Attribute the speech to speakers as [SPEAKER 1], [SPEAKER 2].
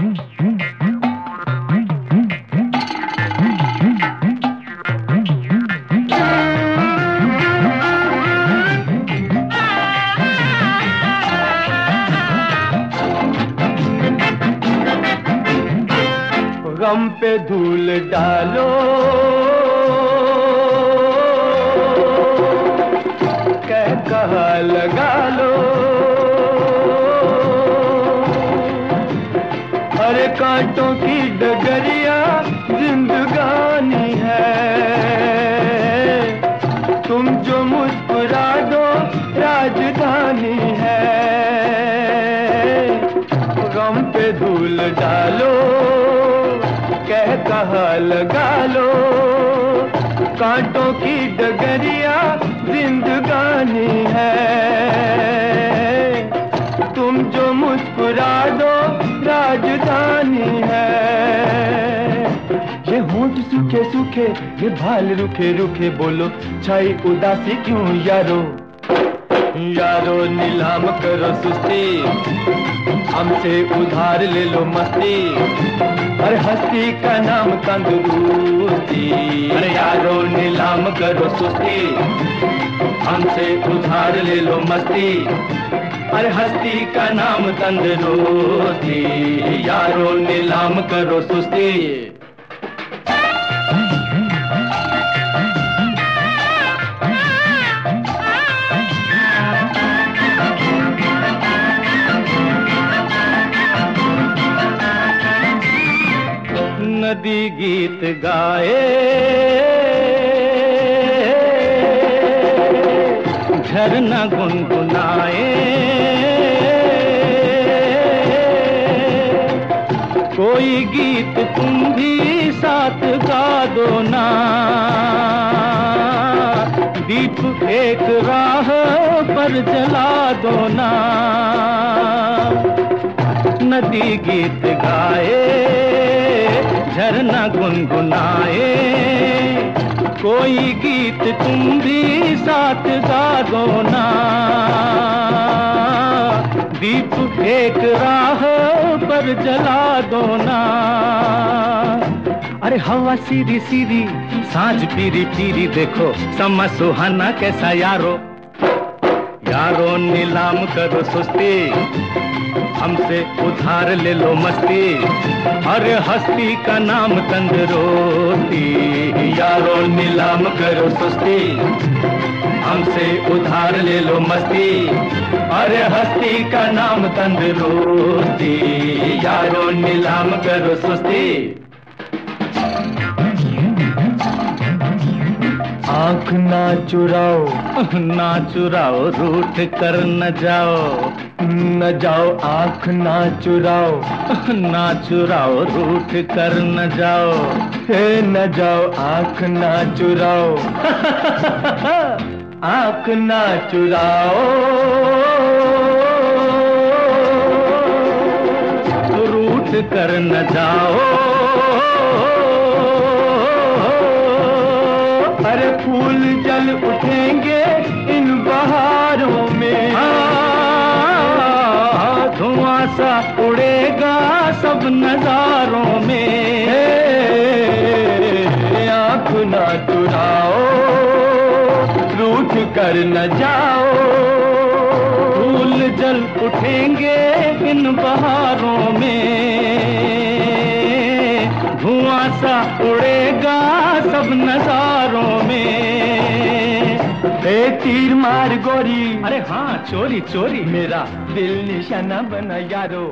[SPEAKER 1] गम पे धूल डालो। कह कहा लगा कांटों की डगरिया जिंदगानी है। तुम जो मुस्कुरा दो, राजधानी है। गम पे धूल डालो कह कहा लगा लो। कांटों की डगरिया जिंदगानी है। सूखे सूखे ये भाल रुखे रुखे बोलो छाई उदासी क्यों यारो? यारो नीलाम करो सुस्ती हमसे उधार ले लो मस्ती अरे हस्ती का नाम तंदुरुस्ती। अरे यारो। नीलाम करो सुस्ती हमसे उधार ले लो मस्ती अरे हस्ती का नाम तंदुरुस्ती। यारो नीलाम करो सुस्ती। नदी गीत गाए। झरना गुनगुनाए। कोई गीत तुम भी साथ गा दो ना। दीप एक राह पर जला दो ना। नदी गीत गाए। झरना गुनगुनाए। कोई गीत तुम भी साथ गा दो ना। दीप एक राह पर जला दो ना। अरे हवा सीधी सीधी साँझ पीरी पीरी देखो समा सुहाना कैसा यारो। यारो नीलाम करो सुस्ती। हमसे उधार ले लो मस्ती। अरे हस्ती का नाम तंदरोती यारो नीलाम करो सुस्ती। हमसे उधार ले लो मस्ती। अरे हस्ती का नाम तंदरोती यारो नीलाम करो सुस्ती। आँख ना चुराओ ना चुराओ, रूठ कर न जाओ। न जाओ, आँख ना चुराओ ना चुराओ, रूठ कर न जाओ। हे न जाओ, आँख ना चुराओ। आँख ना चुराओ। रूठ कर न जाओ। अरे फूल जल उठेंगे इन बहारों में। धुआँ सा उड़ेगा सब नजारों में। आँख ना चुराओ, रूठ कर न जाओ। फूल जल उठेंगे इन बहारों में। धुआँ सा उड़ेगा सब नजारों में। ए तीर मार गोरी। अरे हाँ चोरी चोरी। मेरा दिल निशाना बना यारो।